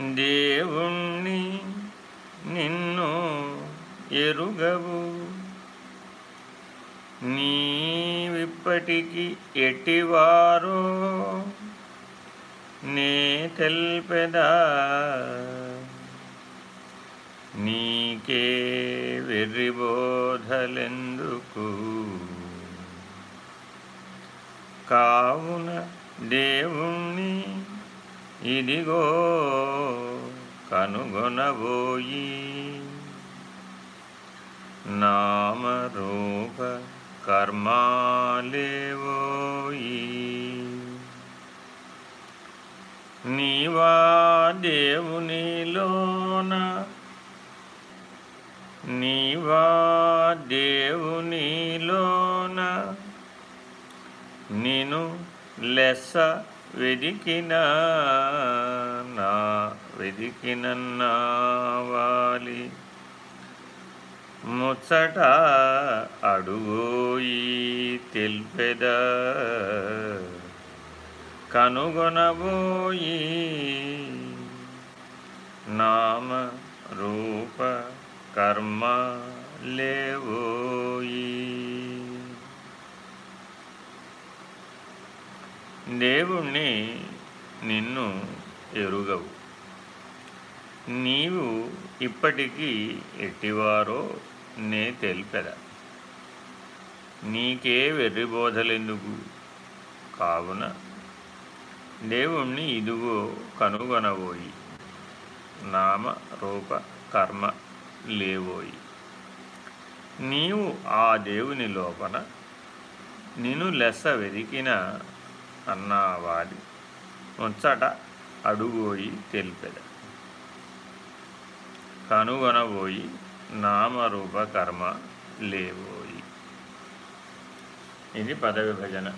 దేవుణ్ణి నిన్ను ఎరుగవు. నీవిప్పటికి ఎట్టివారో నే తెల్పెదా? నీకే వెర్రిబోధలెందుకు కావున దేవుణ్ణి ఇదిగో కనుగొనబోయి నామరూప కర్మాలేవోయి. నీవా దేవునిలోన నీవా దేవునిలోన నేను లెస్స వెదికిన నా వెదికినన్నావాలి వాలి. ముచ్చట అడుగోయి తెల్పెద. కనుగొనబోయి నామ రూప కర్మ లేవోయి. దేవుణ్ణి నిన్ను ఎరుగవు. నీవు ఇప్పటికీ ఎట్టివారో నే తెలిపెద. నీకే వెర్రిబోధలెందుకు కావున దేవుణ్ణి ఇదిగో కనుగొనబోయి నామ రూప కర్మ లేవోయి. నీవు ఆ దేవుని లోపల నిన్ను లెస్స వెదికిన అన్నావాడి ముచ్చట అడుగోయి తెలిపెద. కనుగొనబోయి నామరూప కర్మ లేవోయి ఇది పద విభజన